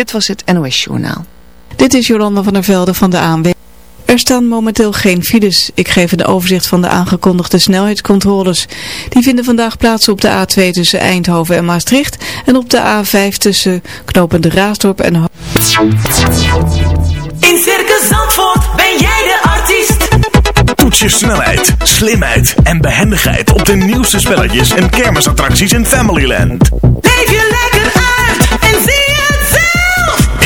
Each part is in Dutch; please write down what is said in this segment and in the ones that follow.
Dit was het NOS Journaal. Dit is Jolanda van der Velde van de ANW. Er staan momenteel geen files. Ik geef een overzicht van de aangekondigde snelheidscontroles. Die vinden vandaag plaats op de A2 tussen Eindhoven en Maastricht en op de A5 tussen Knopende Raasdorp en... In Circus Zandvoort ben jij de artiest. Toets je snelheid, slimheid en behendigheid op de nieuwste spelletjes en kermisattracties in Familyland. Leef je lekker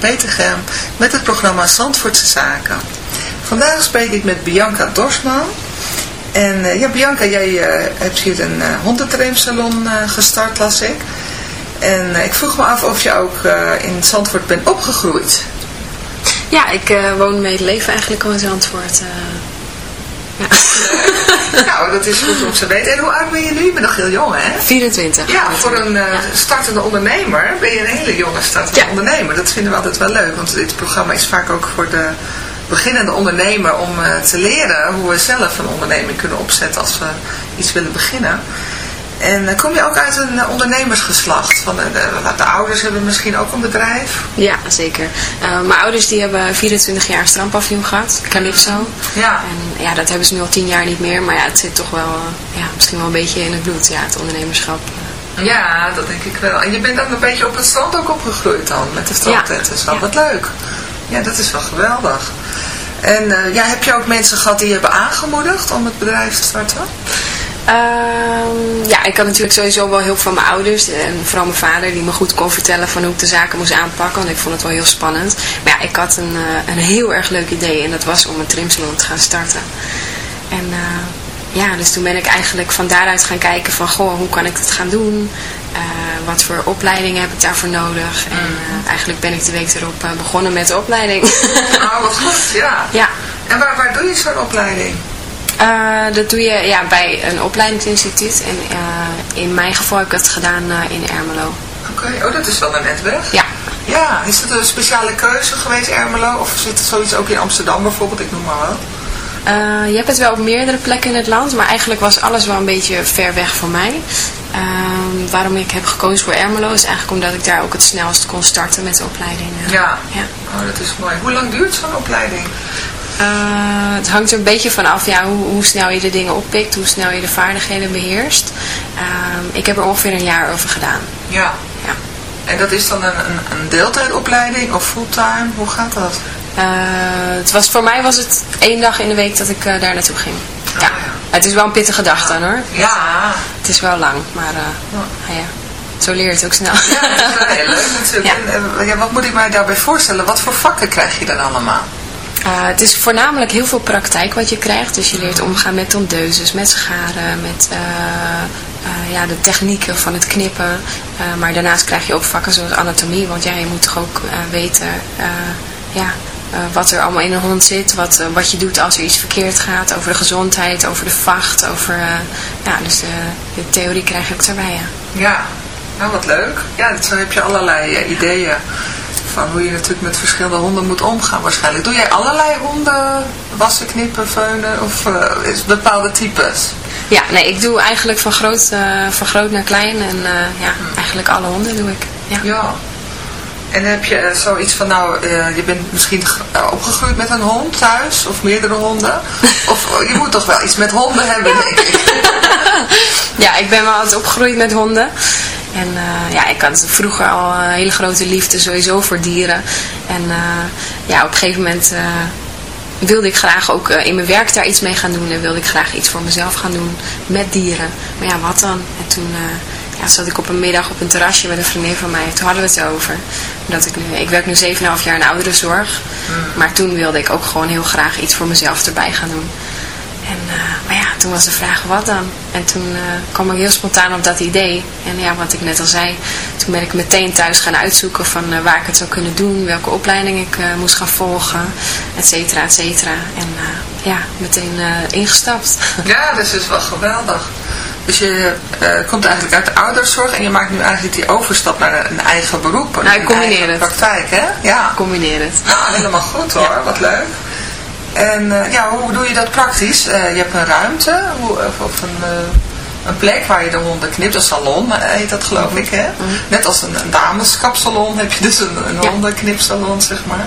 Zandvoort, hè, die van Peter Gem, met het programma Zandvoortse Zaken. Vandaag spreek ik met Bianca Dorsman. En eh, ja, Bianca, jij eh, hebt hier een uh, hondentrainsalon gestart, las ik. En ik vroeg me af of je ook in Zandvoort bent opgegroeid. Ja, ik woon mijn leven eigenlijk al in Zandvoort. Nou, dat is goed om te weten. En hoe oud ben je nu? Je bent nog heel jong, hè? 24. Ja, voor een uh, startende ondernemer ben je een hele jonge startende ondernemer. Dat vinden we altijd wel leuk, want dit programma is vaak ook voor de beginnende ondernemer om uh, te leren hoe we zelf een onderneming kunnen opzetten als we iets willen beginnen. En uh, kom je ook uit een uh, ondernemersgeslacht? Van de, de, de, ouders hebben misschien ook een bedrijf? Ja, zeker. Uh, mijn ouders die hebben 24 jaar strandpavillon gehad, Calypso. Ja. En ja, dat hebben ze nu al 10 jaar niet meer. Maar ja, het zit toch wel, ja, misschien wel een beetje in het bloed, ja, het ondernemerschap. Ja, dat denk ik wel. En je bent dan een beetje op het strand ook opgegroeid dan, met de strandtent en zo. Ja. Wat leuk. Ja, dat is wel geweldig. En ja, heb je ook mensen gehad die je hebben aangemoedigd om het bedrijf te starten? Uh, ja, ik had natuurlijk sowieso wel hulp van mijn ouders en vooral mijn vader die me goed kon vertellen van hoe ik de zaken moest aanpakken, want ik vond het wel heel spannend. Maar ja, ik had een, uh, een heel erg leuk idee en dat was om een trimsalon te gaan starten. En uh, ja, dus toen ben ik eigenlijk van daaruit gaan kijken van, goh, hoe kan ik het gaan doen? Uh, wat voor opleidingen heb ik daarvoor nodig? En uh, eigenlijk ben ik de week erop begonnen met de opleiding. Oh, wat goed, ja. ja. En waar, waar doe je zo'n opleiding? Uh, dat doe je ja, bij een opleidingsinstituut. En uh, in mijn geval heb ik het gedaan uh, in Ermelo. Oké, okay. oh dat is wel een netweg. Ja. Ja, is dat een speciale keuze geweest Ermelo? Of zit er zoiets ook in Amsterdam bijvoorbeeld, ik noem maar wel? je hebt het wel op meerdere plekken in het land, maar eigenlijk was alles wel een beetje ver weg voor mij. Ehm, waarom ik heb gekozen voor Ermelo is eigenlijk omdat ik daar ook het snelst kon starten met de opleiding. Ja, ja. Oh, dat is mooi. Hoe lang duurt zo'n opleiding? Uh, het hangt er een beetje van af ja, hoe, hoe, snel je de dingen oppikt, hoe snel je de vaardigheden beheerst. Uh, ik heb er ongeveer een jaar over gedaan. Ja. ja. En dat is dan een, een, een deeltijdopleiding of fulltime? Hoe gaat dat? Uh, het was, voor mij was het één dag in de week dat ik daar naartoe ging. Oh, ja. ja. Het is wel een pittige dag dan hoor. Ja. Het is wel lang, maar ja. ja. Zo leer je het ook snel. Ja, dat is wel heel leuk natuurlijk. En, ja, wat moet ik mij daarbij voorstellen? Wat voor vakken krijg je dan allemaal? Uh, het is voornamelijk heel veel praktijk wat je krijgt. Dus je leert omgaan met tondeuses, met scharen, met uh, uh, ja, de technieken van het knippen. maar daarnaast krijg je ook vakken zoals anatomie. Want ja, je moet toch ook weten ja, wat er allemaal in een hond zit. Wat, wat je doet als er iets verkeerd gaat. Over de gezondheid, over de vacht. Over, ja, dus de theorie krijg ook daarbij. Ja, ja. nou wat leuk. Ja, zo heb je allerlei ideeën van hoe je natuurlijk met verschillende honden moet omgaan waarschijnlijk. Doe jij allerlei honden wassen, knippen, veunen of uh, is bepaalde types? Ja, nee, ik doe eigenlijk van groot, uh, van groot naar klein en uh, ja, eigenlijk alle honden doe ik. Ja. ja. En heb je zoiets van, nou, je bent misschien opgegroeid met een hond thuis of meerdere honden? Of je moet toch wel iets met honden hebben, denk ik. ja, ik ben wel altijd opgegroeid met honden. En uh, ja, ik had vroeger al een hele grote liefde sowieso voor dieren. En uh, ja, op een gegeven moment uh, wilde ik graag ook in mijn werk daar iets mee gaan doen. En wilde ik graag iets voor mezelf gaan doen met dieren. Maar ja, wat dan? En toen ja, zat ik op een middag op een terrasje met een vriendin van mij. Toen hadden we het over. Dat ik, nu, ik werk nu 7,5 jaar in ouderenzorg. Mm. Maar toen wilde ik ook gewoon heel graag iets voor mezelf erbij gaan doen. En, uh, maar ja, toen was de vraag wat dan? En toen uh, kwam ik heel spontaan op dat idee. En ja, wat ik net al zei, toen ben ik meteen thuis gaan uitzoeken van uh, waar ik het zou kunnen doen, welke opleiding ik moest gaan volgen, et cetera, et cetera. En ja, meteen ingestapt. Ja, dat is dus wel geweldig. Dus je komt eigenlijk uit de ouderszorg en je maakt nu eigenlijk die overstap naar een, eigen beroep. Nou, ik combineer het. praktijk, hè? Ja. Ik combineer het. Nou, helemaal goed hoor, ja. wat leuk. En uh, ja, hoe doe je dat praktisch? Uh, je hebt een ruimte hoe, of een, uh, een plek waar je de honden knipt. Een salon heet dat geloof ik. Hè? Mm. Net als een, een dameskapsalon heb je dus een, een ja. hondenknipsalon zeg maar.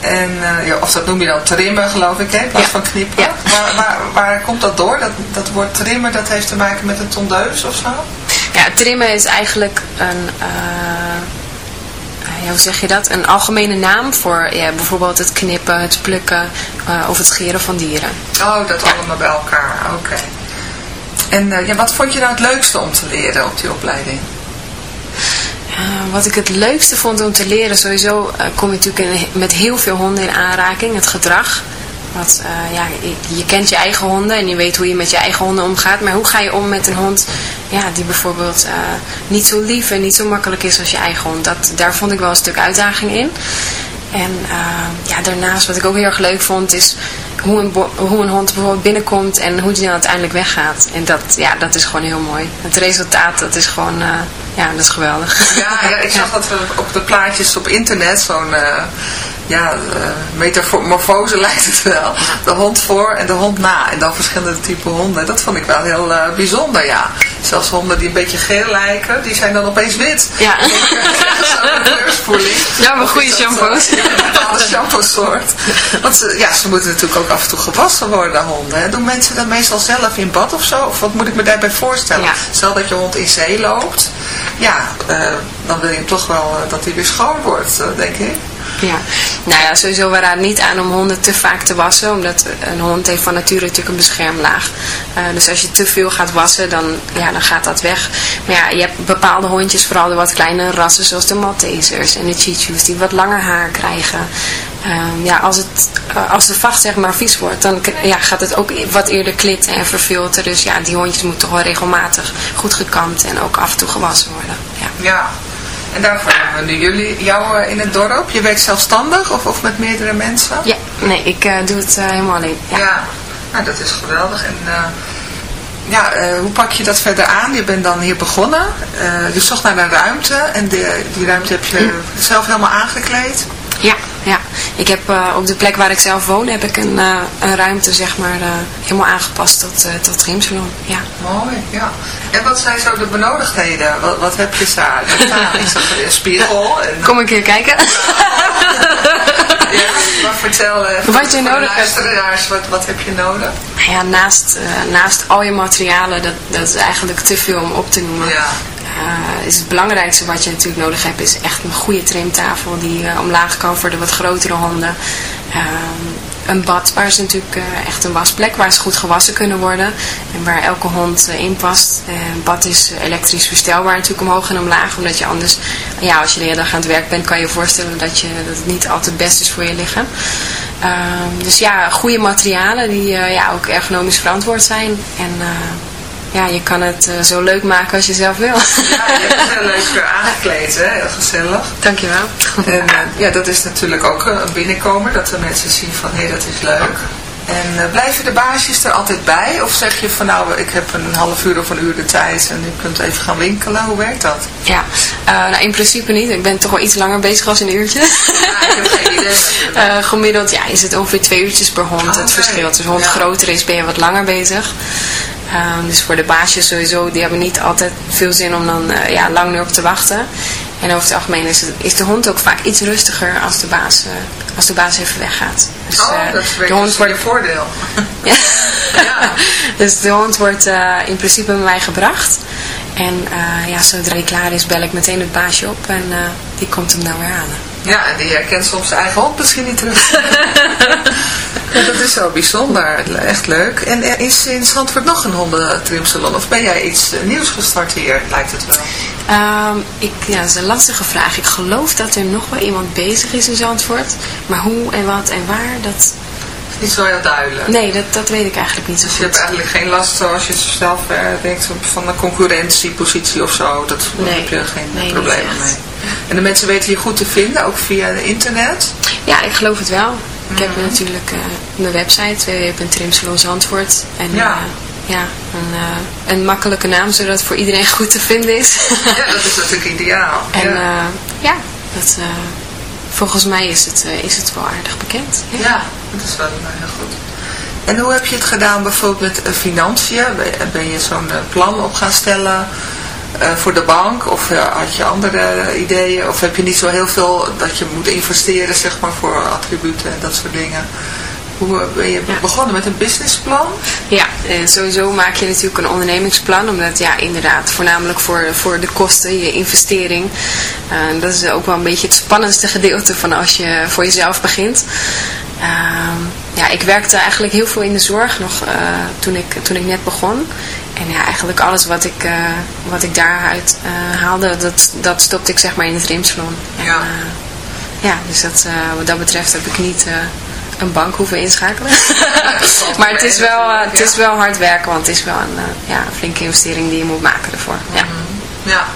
En ja, of dat noem je dan trimmen geloof ik, hè? in plaats Ja. van knippen. Waar, waar, waar komt dat door? Dat, dat woord trimmen dat heeft te maken met een tondeus of zo? Ja, trimmen is eigenlijk een, ja, hoe zeg je dat? Een algemene naam voor ja, bijvoorbeeld het knippen, het plukken uh, of het scheren van dieren. Oh, dat allemaal bij elkaar. Oké. En uh, ja, wat vond je nou het leukste om te leren op die opleiding? wat ik het leukste vond om te leren, sowieso eh, kom je natuurlijk in- met heel veel honden in aanraking, het gedrag. Want eh, ja, je, je kent je eigen honden en je weet hoe je met je eigen honden omgaat. Maar hoe ga je om met een hond ja, die bijvoorbeeld eh, niet zo lief en niet zo makkelijk is als je eigen hond? Dat, daar vond ik wel een stuk uitdaging in. En eh, ja, daarnaast wat ik ook heel erg leuk vond is hoe een, hoe een hond bijvoorbeeld binnenkomt en hoe die dan uiteindelijk weggaat. En dat, ja, dat is gewoon heel mooi. Het resultaat, dat is gewoon, ja, dat is geweldig. Ja, ja, ik zag dat we op de plaatjes op internet zo'n ja, eh, metamorfose lijkt het wel. De hond voor en de hond na. En dan verschillende typen honden. Dat vond ik wel heel eh, bijzonder, ja. Zelfs honden die een beetje geel lijken, die zijn dan opeens wit. Ja. Ja, maar goede shampoos. eh, Een bepaalde shampoo soort. Want ze, ja, ze moeten natuurlijk ook af en toe gewassen worden, honden. hè. Doen mensen dat meestal zelf in bad of zo? Of wat moet ik me daarbij voorstellen? Ja. Stel dat je hond in zee loopt. Ja, eh, dan wil je toch wel dat hij weer schoon wordt, denk ik. Ja, nou ja, sowieso we raden niet aan om honden te vaak te wassen, omdat een hond heeft van nature natuurlijk een beschermlaag. Eh, dus als je te veel gaat wassen, dan, ja, dan gaat dat weg. Maar ja, je hebt bepaalde hondjes, vooral de wat kleinere rassen, zoals de Maltesers en de Chichus, die wat langer haar krijgen. Ehm, ja, als, het, eh, als de vacht zeg maar vies wordt, dan ja, gaat het ook wat eerder klitten en verfilteren. Dus ja, die hondjes moeten toch wel regelmatig goed gekamd en ook af en toe gewassen worden. Ja. Ja. En daarvoor hebben we nu jullie, jou eh, in het dorp. Je werkt zelfstandig of, of met meerdere mensen? Ja, nee, ik eh, doe het eh, helemaal alleen. Ja. Ja, nou, dat is geweldig. En ja, hoe pak je dat verder aan? Je bent dan hier begonnen. Je zocht naar een ruimte en de, die ruimte heb je zelf helemaal aangekleed. Ja, ja. Ik heb eh, op de plek waar ik zelf woon, heb ik een, eh, een ruimte zeg maar eh, helemaal aangepast tot, tot. Ja. Mooi, ja. En wat zijn zo de benodigdheden? Wat, wat heb je staan? Ik zag een spiegel. En, Kom een keer kijken. ja, maar vertel eh, Wat je nodig hebt. wat, wat heb je nodig? Nou ja, naast, eh, naast al je materialen, dat, dat is eigenlijk te veel om op te noemen. Ja. Eh, is het belangrijkste wat je natuurlijk nodig hebt, is echt een goede trimtafel die omlaag kan voor de wat grotere honden. Ehm, een bad waar ze natuurlijk eh, echt een wasplek waar ze goed gewassen kunnen worden en waar elke hond eh, in past. Eh, een bad is elektrisch verstelbaar natuurlijk omhoog en omlaag, omdat je anders, ja, als je de hele dag aan het werk bent, kan je je voorstellen dat, je, dat het niet altijd best is voor je lichaam. Ehm, dus ja, goede materialen die ja, ook ergonomisch verantwoord zijn en ja, je kan het eh, zo leuk maken als je zelf wil. Ja, je hebt heel leuk weer aangekleed, hè? Heel gezellig. Dankjewel. En eh, ja, dat is natuurlijk ook eh, een binnenkomer, dat de mensen zien van hé, dat is leuk. En eh, blijven de baasjes er altijd bij? Of zeg je van nou, ik heb een half uur of een uur de tijd en je kunt even gaan winkelen? Hoe werkt dat? Ja, nou in principe niet. Ik ben toch wel iets langer bezig als een uurtje. Ja, ik heb geen idee. Gemiddeld ja, is het ongeveer twee uurtjes per hond. Ah, Het oké. verschilt. Dus hond Ja. groter is, ben je wat langer bezig. Ehm, dus voor de baasjes sowieso, die hebben niet altijd veel zin om dan eh, ja, lang erop te wachten. En over het algemeen is, het, is de hond ook vaak iets rustiger als de baas, eh, als de baas even weggaat. Dus, Oh, eh, dat is de hond wordt je voordeel. Ja. Ja. dus de hond wordt in principe bij mij gebracht. En ja, zodra hij klaar is, bel ik meteen het baasje op en die komt hem dan weer halen. Ja, en die herkent soms zijn eigen hond misschien niet terug. ja, dat is zo bijzonder. Echt leuk. En er is in Zandvoort nog een hondentrimsalon? Of ben jij iets eh, nieuws gestart hier, lijkt het wel? Ehm, ik, ja, dat is een lastige vraag. Ik geloof dat er nog wel iemand bezig is in Zandvoort. Maar hoe en wat en waar, dat... Niet zo heel duidelijk. Nee, dat, dat weet ik eigenlijk niet zo Dus je hebt eigenlijk geen last zoals je zelf eh, denkt van een concurrentiepositie of zo. Dat Nee. heb je geen Nee, echt. mee. En de mensen weten je goed te vinden, ook via internet. Ja, ik geloof het wel. Ik heb Mhm. natuurlijk eh, mijn website www.trimsalonzandvoort. En Ja. ja, ja een, eh, een makkelijke naam, zodat het voor iedereen goed te vinden is. Ja, dat is natuurlijk ideaal. En ja. ja, dat, volgens mij is het, is het wel aardig bekend. Ja. Ja, dat is wel heel goed. En hoe heb je het gedaan bijvoorbeeld met financiën? Ben- je zo'n plan op gaan stellen eh, voor de bank? Of eh, had je andere ideeën? Of heb je niet zo heel veel dat je moet investeren zeg maar, voor attributen en dat soort dingen? Hoe eh, ben je Ja. begonnen met een businessplan? Ja, eh, sowieso maak je natuurlijk een ondernemingsplan. Omdat ja, inderdaad, voornamelijk voor, voor de kosten, je investering. dat is ook wel een beetje het spannendste gedeelte van als je voor jezelf begint. Ehm, ja, ik werkte eigenlijk heel veel in de zorg nog toen, ik, toen ik net begon. En ja, eigenlijk alles wat ik, eh, wat ik daaruit eh, haalde, dat, dat stopte ik zeg maar in het rimsalon. Ja. Eh, ja, dus dat, wat dat betreft heb ik niet een bank hoeven inschakelen. maar het is, wel, het is wel hard werken, want het is wel een, ja, flinke investering die je moet maken ervoor. Ja. ja.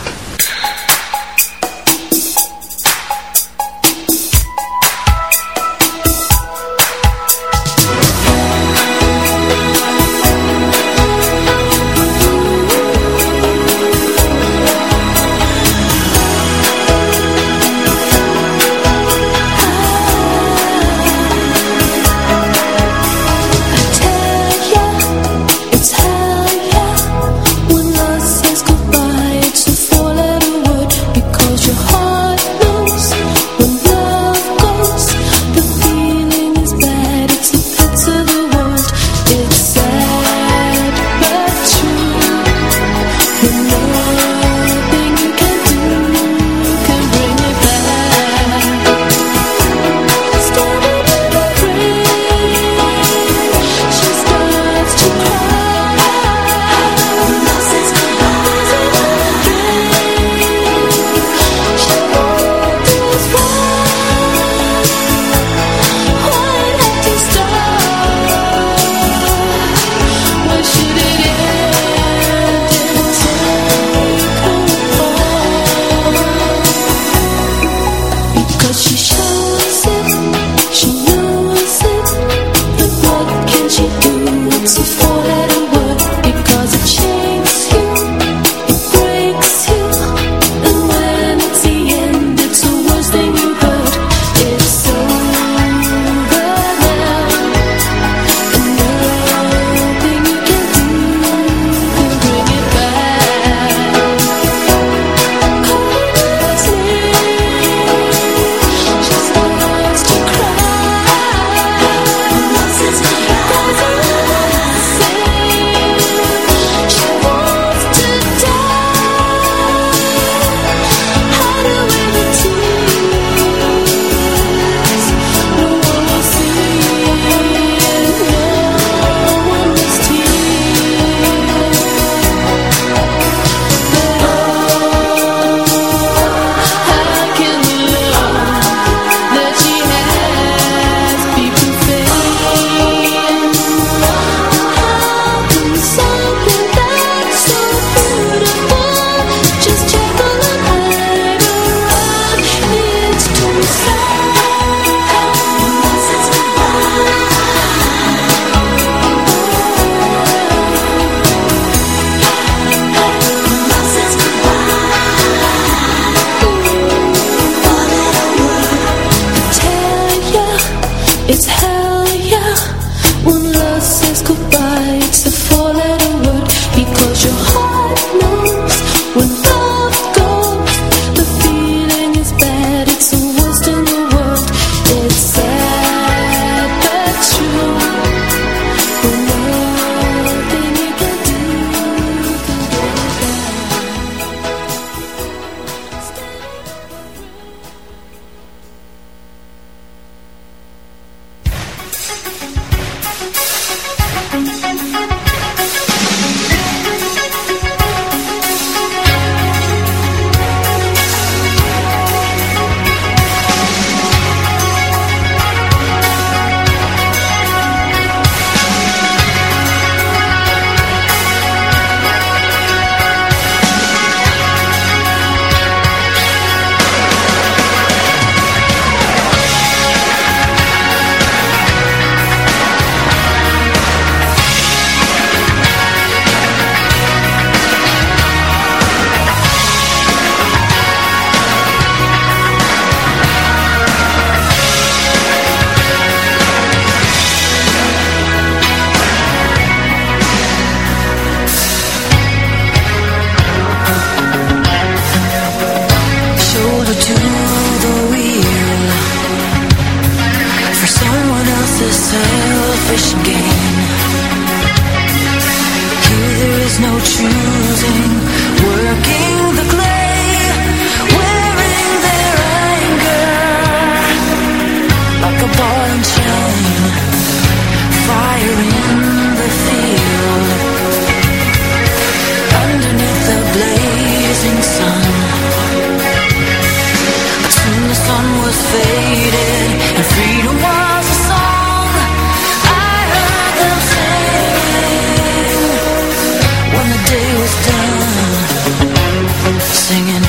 singing.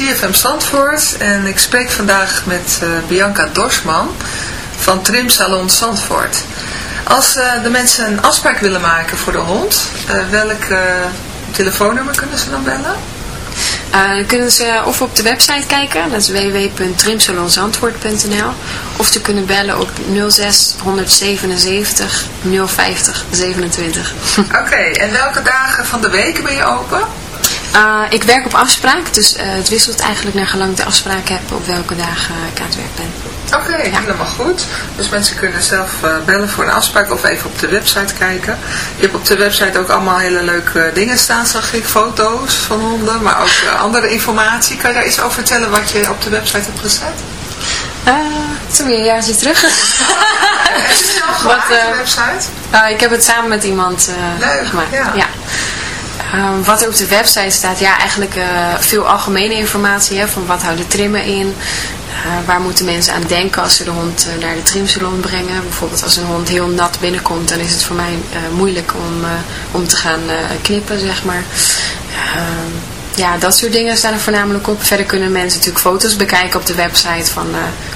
CFM Zandvoort en ik spreek vandaag met eh, Bianca Dorsman van Trim Salon Zandvoort. Als eh, de mensen een afspraak willen maken voor de hond, eh, welk telefoonnummer kunnen ze dan bellen? Dan kunnen ze of op de website kijken, dat is www.trimsalonzandvoort.nl of ze kunnen bellen op 06 177 050 27. Oké, en welke dagen van de week ben je open? Eh, ik werk op afspraak, dus eh, het wisselt eigenlijk naar gelang ik de afspraak heb op welke dagen ik aan het werk ben. Oké, helemaal goed. Dus mensen kunnen zelf eh, bellen voor een afspraak of even op de website kijken. Je hebt op de website ook allemaal hele leuke dingen staan, zag ik. Foto's van honden, maar ook andere informatie. Kan je daar iets over vertellen wat je op de website hebt gezet? Eh, het is weer een jaartje terug. Heb je zelf Wat, gemaakt, de website? Ik heb het samen met iemand Leuk, gemaakt. ja. Ehm, wat er op de website staat, ja, eigenlijk eh, veel algemene informatie. Hè, van wat houden trimmen in? Eh, waar moeten mensen aan denken als ze de hond eh, naar de trimsalon brengen? Bijvoorbeeld als een hond heel nat binnenkomt, dan is het voor mij moeilijk om, om te gaan knippen, zeg maar. Ehm, ja, dat soort dingen staan er voornamelijk op. Verder kunnen mensen natuurlijk foto's bekijken op de website van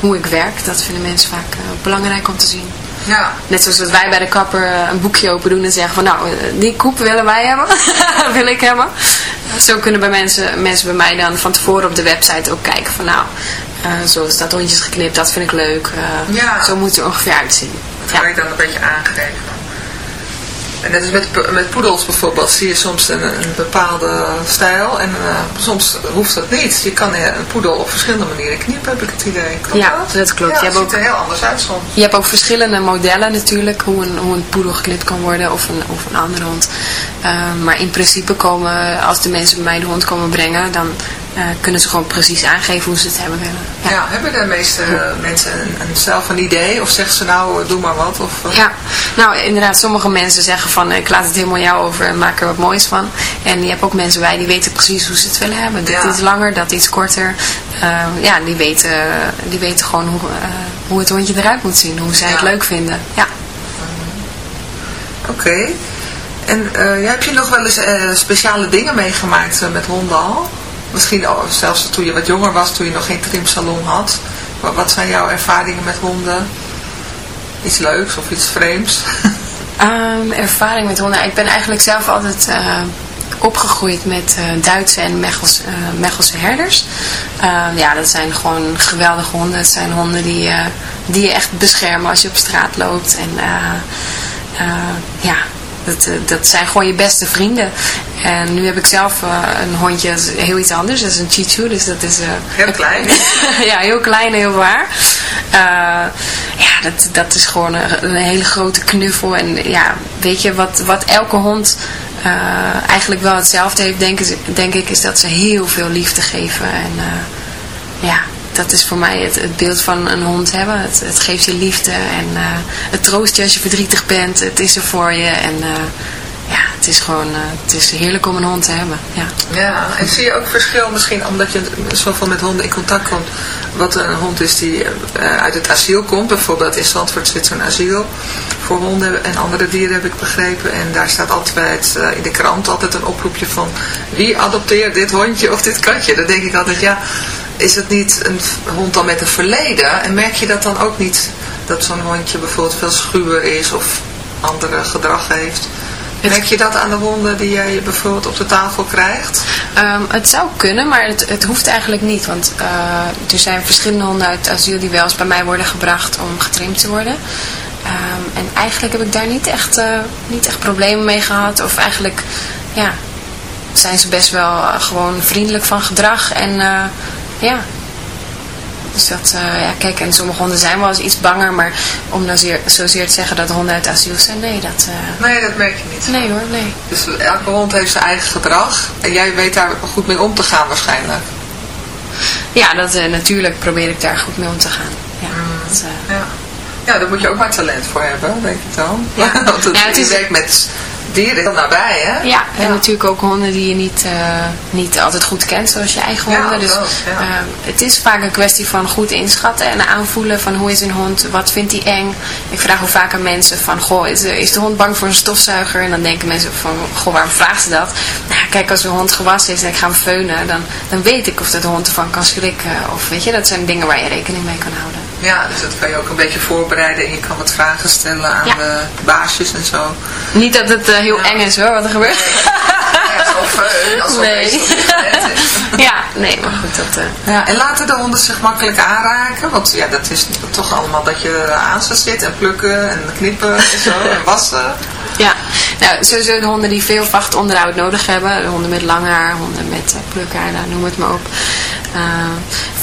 hoe ik werk. Dat vinden mensen vaak belangrijk om te zien. Ja. Net zoals dat wij bij de kapper eh, een boekje open doen en zeggen van nou, eh, die koep willen wij hebben, wil ik hebben. Zo kunnen bij mensen, mensen bij mij dan van tevoren op de website ook kijken van nou, eh, zo is dat hondjes geknipt, dat vind ik leuk. Ja. Zo moet het er ongeveer uitzien. Dat kan je dan een beetje aangeven. En net als met, met poedels bijvoorbeeld zie je soms een, een bepaalde stijl en eh, soms hoeft dat niet. Je kan eh, een poedel op verschillende manieren knippen, heb ik het idee. Klopt Ja, dat? dat klopt. Ja, Je hebt ziet ook- er heel anders uit soms. Je hebt ook verschillende modellen natuurlijk, hoe een, hoe een poedel geknipt kan worden of een, of een andere hond. Eh, maar in principe komen, als de mensen bij mij de hond komen brengen, dan eh, kunnen ze gewoon precies aangeven hoe ze het hebben willen. Ja, hebben de meeste eh, mensen een, een zelf een idee of zeggen ze nou eh, doe maar wat? Of, eh, Ja, nou inderdaad, sommige mensen zeggen van ik laat het helemaal jou over en maak er wat moois van. En je hebt ook mensen bij die weten precies hoe ze het willen hebben. Ja. iets langer, dat iets korter. Eh, ja, die weten, die weten gewoon hoe, eh, hoe het hondje eruit moet zien, hoe zij het leuk vinden. Ja. Oké. En eh, ja, heb je nog wel eens eh, speciale dingen meegemaakt eh, met honden al? Misschien zelfs toen je wat jonger was, toen je nog geen trimsalon had. Wat, wat zijn jouw ervaringen met honden? Iets leuks of iets vreemds? Ehm, ervaring met honden. Ik ben eigenlijk zelf altijd eh, opgegroeid met eh, Duitse en Mechels, eh, Mechelse herders. Eh, ja, dat zijn gewoon geweldige honden. Het zijn honden die, die je echt beschermen als je op straat loopt. En ja, dat, eh, dat zijn gewoon je beste vrienden. En nu heb ik zelf eh, een hondje, dat is heel iets anders. Dat is een Chichu, dus dat is... eh, Heel klein. ja, heel klein en heel waar. Ja, dat, dat is gewoon een, een hele grote knuffel. En ja, weet je, wat, wat elke hond eigenlijk wel hetzelfde heeft, denk, ik- denk ik, is dat ze heel veel liefde geven. En ja, dat is voor mij het, het beeld van een hond hebben. Het, het geeft je liefde en eh, het troost je als je verdrietig bent. Het is er voor je en... eh, ja, het is gewoon, eh, het is heerlijk om een hond te hebben. Ja. Ja, en zie je ook verschil misschien omdat je zoveel met honden in contact komt. Wat een hond is die uit het asiel komt. Bijvoorbeeld in Zandvoort zit asiel voor honden en andere dieren heb ik begrepen. En daar staat altijd in de krant altijd een oproepje van wie adopteert dit hondje of dit katje. Dan denk ik altijd, ja, is het niet een hond dan met een verleden? En merk je dat dan ook niet dat zo'n hondje bijvoorbeeld veel schuwer is of andere gedrag heeft? Merk je dat aan de honden die jij bijvoorbeeld op de tafel krijgt? Ehm, het zou kunnen, maar het, het hoeft eigenlijk niet. Want eh, er zijn verschillende honden uit asiel die wel eens bij mij worden gebracht om getrimd te worden. Ehm, en eigenlijk heb ik daar niet echt, eh, niet echt problemen mee gehad. Of eigenlijk, ja, zijn ze best wel eh, gewoon vriendelijk van gedrag. En ja, dus dat, eh, ja, kijk, en sommige honden zijn wel eens iets banger. Maar om dan zeer, zozeer te zeggen dat de honden uit asiel zijn, nee, dat... eh, Nee, dat merk je niet. nee hoor, nee. Dus elke hond heeft zijn eigen gedrag. En jij weet daar goed mee om te gaan waarschijnlijk. Ja, dat, eh, natuurlijk probeer ik daar goed mee om te gaan. Ja, dat, eh, Ja. ja, daar moet je ook maar talent voor hebben, denk ik dan. Ja. Want het, Ja, het je is- werkt met dieren heel nabij, hè? Ja, en natuurlijk ook honden die je niet, eh, niet altijd goed kent, zoals je eigen Ja, honden. Dus ook, ja. eh, het is vaak een kwestie van goed inschatten en aanvoelen van hoe is een hond, wat vindt hij eng. Ik vraag ook vaak aan mensen van, goh, is, de- is de hond bang voor een stofzuiger? En dan denken mensen van, goh, waarom vraagt ze dat? Nou, kijk, als een hond gewassen is en ik ga hem feunen, dan, dan weet ik of dat de hond ervan kan schrikken. Of weet je, dat zijn dingen waar je rekening mee kan houden. Ja, dus dat kan je ook een beetje voorbereiden en je kan wat vragen stellen aan Ja. de baasjes en zo. Niet dat het eh, heel Ja. eng is hoor, wat er gebeurt. Alsof Nee. nog niet gewend is. ja, nee, maar goed, dat... eh, Ja, en laten de honden zich makkelijk aanraken? Want ja, dat is toch allemaal dat je aan ze zit en plukken en knippen en zo en wassen. Ja, nou, sowieso de honden die veel vachtonderhoud nodig hebben. De honden met lang haar, honden met uh, plukhaar, nou, noem het maar op. Uh,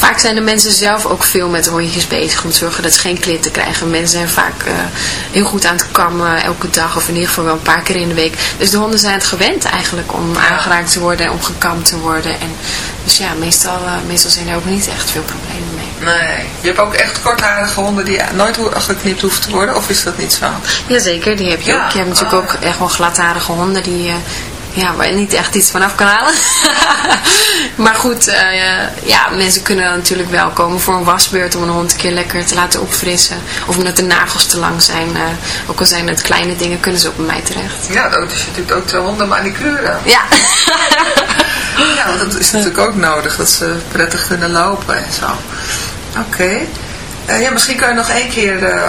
vaak zijn de mensen zelf ook veel met hondjes bezig om te zorgen dat ze geen klitten krijgen. Mensen zijn vaak uh, heel goed aan het kammen elke dag of in ieder geval wel een paar keer in de week. Dus de honden zijn het gewend eigenlijk om aangeraakt te worden en om gekamd te worden. En, dus ja, meestal, uh, meestal zijn er ook niet echt veel problemen mee. Nee, je hebt ook echt kortharige honden die nooit geknipt hoeven te worden, of is dat niet zo? Jazeker, die heb je Ja. ook. Je hebt natuurlijk Oh, ook echt wel gladharige honden die, uh, ja, waar je niet echt iets vanaf kan halen. maar goed, uh, ja, mensen kunnen natuurlijk wel komen voor een wasbeurt om een hond een keer lekker te laten opfrissen. Of omdat de nagels te lang zijn. Uh, ook al zijn het kleine dingen, kunnen ze ook bij mij terecht. Ja, dus je doet ook de honden manicure. Ja. ja, want dat is natuurlijk ook nodig, dat ze prettig kunnen lopen en zo. Oké. Okay. Uh, ja, misschien kan je nog één keer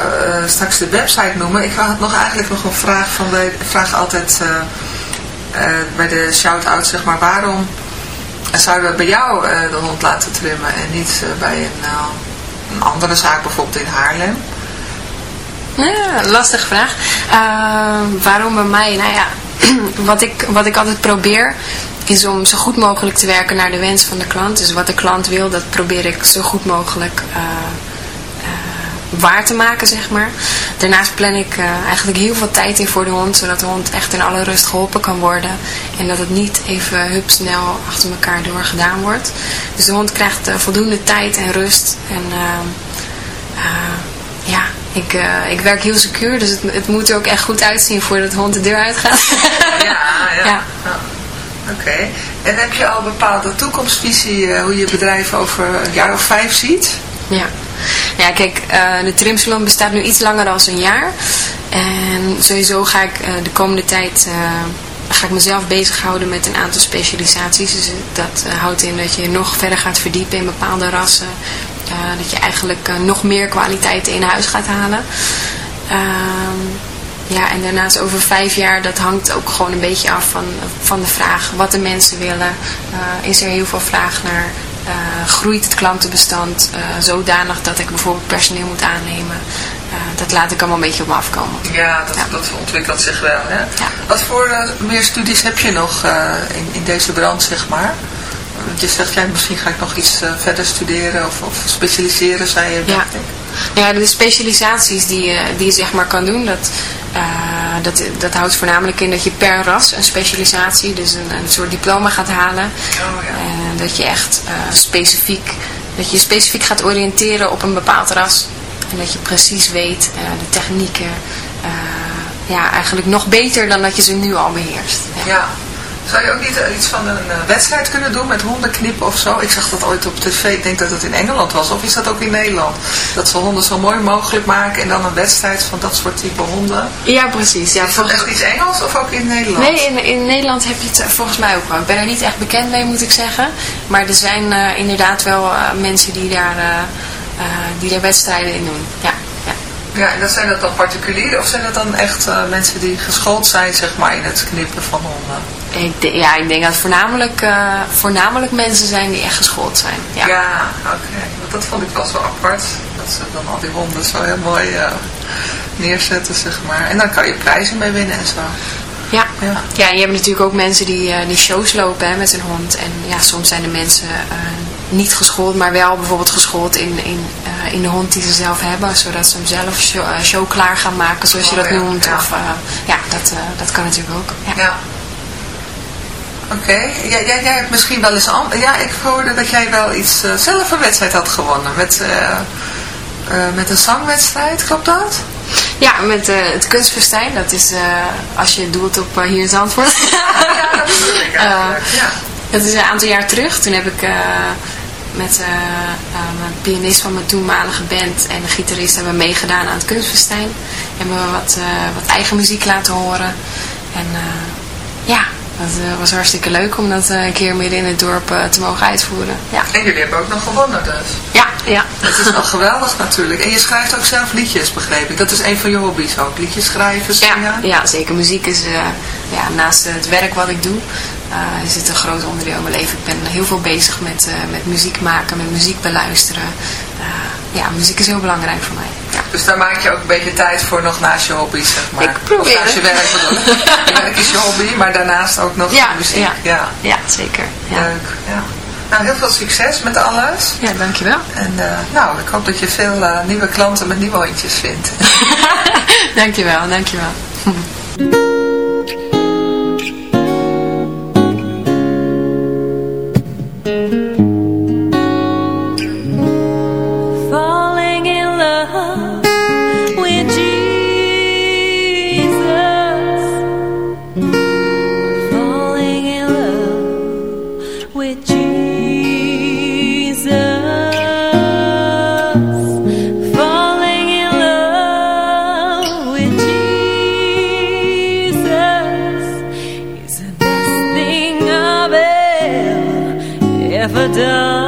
straks de website noemen. Ik had nog eigenlijk nog een vraag van, wij vragen altijd bij de shout-out, zeg maar, waarom zouden we bij jou de hond laten trimmen en niet bij een, een andere zaak, bijvoorbeeld in Haarlem? Ja, lastige vraag. Eh, waarom bij mij? Nou ja, wat ik, wat ik altijd probeer is om zo goed mogelijk te werken naar de wens van de klant. Dus wat de klant wil, dat probeer ik zo goed mogelijk eh, eh, waar te maken, zeg maar. Daarnaast plan ik eh, eigenlijk heel veel tijd in voor de hond, zodat de hond echt in alle rust geholpen kan worden. En dat het niet even hupsnel achter elkaar door gedaan wordt. Dus de hond krijgt eh, voldoende tijd en rust. En ehm, eh, ja, ik, ik werk heel secuur, dus het, het moet er ook echt goed uitzien voordat de hond de deur uitgaat. Ja, ja. Ja. Ja. Oké. En heb je al een bepaalde toekomstvisie hoe je bedrijf over een jaar of vijf ziet? Ja, ja kijk, eh, de trimsalon bestaat nu iets langer dan een jaar. En sowieso ga ik eh, de komende tijd eh, ga ik mezelf bezighouden met een aantal specialisaties. Dus dat houdt in dat je nog verder gaat verdiepen in bepaalde rassen. Dat je eigenlijk nog meer kwaliteiten in huis gaat halen. Ehm, ja, en daarnaast over vijf jaar, dat hangt ook gewoon een beetje af van, van de vraag wat de mensen willen. Is er heel veel vraag naar, eh, groeit het klantenbestand eh, zodanig dat ik bijvoorbeeld personeel moet aannemen. Eh, dat laat ik allemaal een beetje op me afkomen. Ja, dat, Ja. dat ontwikkelt zich wel. Hè? Wat voor meer studies heb je nog in, in deze brand, zeg maar? Want je zegt, ja, misschien ga ik nog iets verder studeren of, of specialiseren, zei je. Ja. dacht ik. Nou ja, de specialisaties die, je- die je zeg maar kan doen, dat, eh, dat, dat houdt voornamelijk in dat je per ras een specialisatie, dus een, een soort diploma gaat halen. Oh, ja. En dat je echt eh, specifiek, dat je specifiek gaat oriënteren op een bepaald ras. En dat je precies weet eh, de technieken, eh, ja, eigenlijk nog beter dan dat je ze nu al beheerst. Ja. Ja. Zou je ook niet eh, iets van een eh, wedstrijd kunnen doen met hondenknippen of zo? Ik zag dat ooit op tv, ik denk dat het in Engeland was. Of is dat ook in Nederland? Dat ze honden zo mooi mogelijk maken en dan een wedstrijd van dat soort type honden. Ja, precies. Ja, Is dat echt iets Engels of ook in Nederland? Nee, in, in Nederland heb je het eh, volgens mij ook wel. Ik ben er niet echt bekend mee, moet ik zeggen. Maar er zijn inderdaad wel mensen die daar, die daar wedstrijden in doen. Ja, ja. En dat zijn dat dan particulieren of zijn dat dan echt mensen die geschoold zijn, zeg maar, in het knippen van honden? Ik, ja, ik denk dat het voornamelijk, eh, voornamelijk mensen zijn die echt geschoold zijn. Ja, Ja, oké. Want dat vond ik wel zo apart. Dat ze dan al die honden zo heel mooi eh, neerzetten, zeg maar. En dan kan je prijzen mee winnen en zo. ja. Ja. Ja, en je hebt natuurlijk ook mensen die, eh, die shows lopen hè, met hun hond. En ja, soms zijn de mensen niet geschoold, maar wel bijvoorbeeld geschoold in, in, in de hond die ze zelf hebben. Zodat ze hem zelf show, show klaar gaan maken, zoals je Oh, dat ja, noemt. ja. Of, ja, dat, dat kan natuurlijk ook. Ja. Ja. Oké. Jij, jij, jij hebt misschien wel eens... Ja, ik hoorde dat jij wel iets... eh, zelf een wedstrijd had gewonnen. Met, eh, eh, met een zangwedstrijd, klopt dat? Ja, met het kunstfestijn. Dat is, als je doelt op hier in Zandvoort. Ja, dat ik eigenlijk. ja. Dat is een aantal jaar terug. Toen heb ik met mijn pianist van mijn toenmalige band en de gitarist hebben meegedaan aan het kunstfestijn. Hebben we wat, eh, wat eigen muziek laten horen. En ja, dat eh, was hartstikke leuk om dat eh, een keer midden in het dorp eh, te mogen uitvoeren. Ja, En jullie hebben ook nog gewonnen dus. ja, ja. Dat is wel geweldig natuurlijk. En je schrijft ook zelf liedjes, begreep ik. Dat is een van je hobby's ook. Liedjes schrijven, Ja, zingen. ja, zeker. Muziek is, ja, naast het werk wat ik doe, is het een groot onderdeel in mijn leven. Ik ben heel veel bezig met, met muziek maken, met muziek beluisteren. Ja, muziek is heel belangrijk voor mij. Ja. Dus daar maak je ook een beetje tijd voor nog naast je hobby, zeg maar. Ik probeer Of naast je werk bedoel. Je werk is je hobby, maar daarnaast ook nog Ja, muziek. ja. ja. ja, zeker. Ja. Leuk, ja. Nou, heel veel succes met alles. ja, dankjewel. En eh, nou, ik hoop dat je veel eh, nieuwe klanten met nieuwe hondjes vindt. dankjewel, dankjewel. down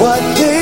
what they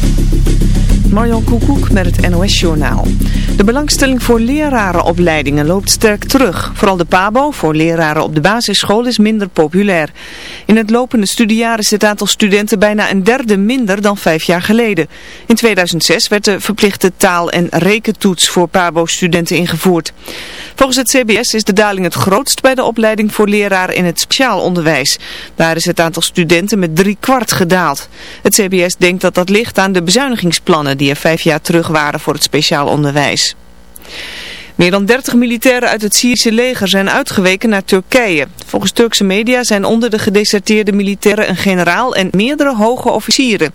Marjan Koekoek met het NOS-journaal. De belangstelling voor lerarenopleidingen loopt sterk terug. Vooral de PABO voor leraren op de basisschool is minder populair. In het lopende studiejaar is het aantal studenten bijna een derde minder dan vijf jaar geleden. In 2006 werd de verplichte taal- en rekentoets voor PABO-studenten ingevoerd. Volgens het CBS is de daling het grootst bij de opleiding voor leraren in het speciaal onderwijs. Daar is het aantal studenten met drie kwart gedaald. Het CBS denkt dat dat ligt aan de bezuinigingsplannen die er vijf jaar terug waren voor het speciaal onderwijs. Meer dan 30 militairen uit het Syrische leger zijn uitgeweken naar Turkije. Volgens Turkse media zijn onder de gedeserteerde militairen een generaal en meerdere hoge officieren.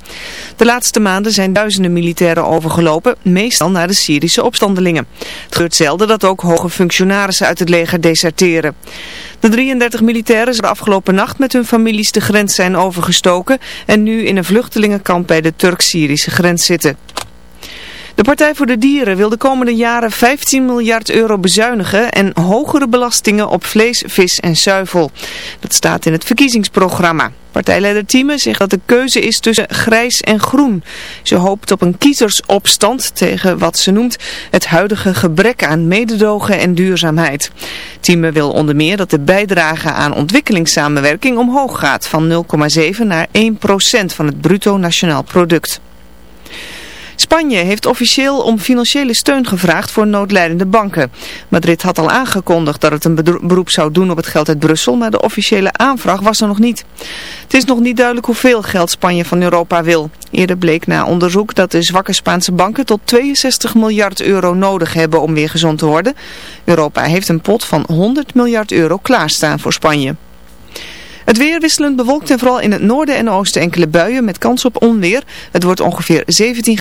De laatste maanden zijn duizenden militairen overgelopen, meestal naar de Syrische opstandelingen. Het gebeurt zelden dat ook hoge functionarissen uit het leger deserteren. De 33 militairen zijn afgelopen nacht met hun families de grens zijn overgestoken en nu in een vluchtelingenkamp bij de Turk-Syrische grens zitten. De Partij voor de Dieren wil de komende jaren 15 miljard euro bezuinigen en hogere belastingen op vlees, vis en zuivel. Dat staat in het verkiezingsprogramma. Partijleider Thieme zegt dat de keuze is tussen grijs en groen. Ze hoopt op een kiezersopstand tegen wat ze noemt het huidige gebrek aan mededogen en duurzaamheid. Thieme wil onder meer dat de bijdrage aan ontwikkelingssamenwerking omhoog gaat van 0,7 naar 1 procent van het bruto nationaal product. Spanje heeft officieel om financiële steun gevraagd voor noodlijdende banken. Madrid had al aangekondigd dat het een beroep zou doen op het geld uit Brussel, maar de officiële aanvraag was er nog niet. Het is nog niet duidelijk hoeveel geld Spanje van Europa wil. Eerder bleek na onderzoek dat de zwakke Spaanse banken tot 62 miljard euro nodig hebben om weer gezond te worden. Europa heeft een pot van 100 miljard euro klaarstaan voor Spanje. Het weer wisselend bewolkt en vooral in het noorden en oosten enkele buien met kans op onweer. Het wordt ongeveer 17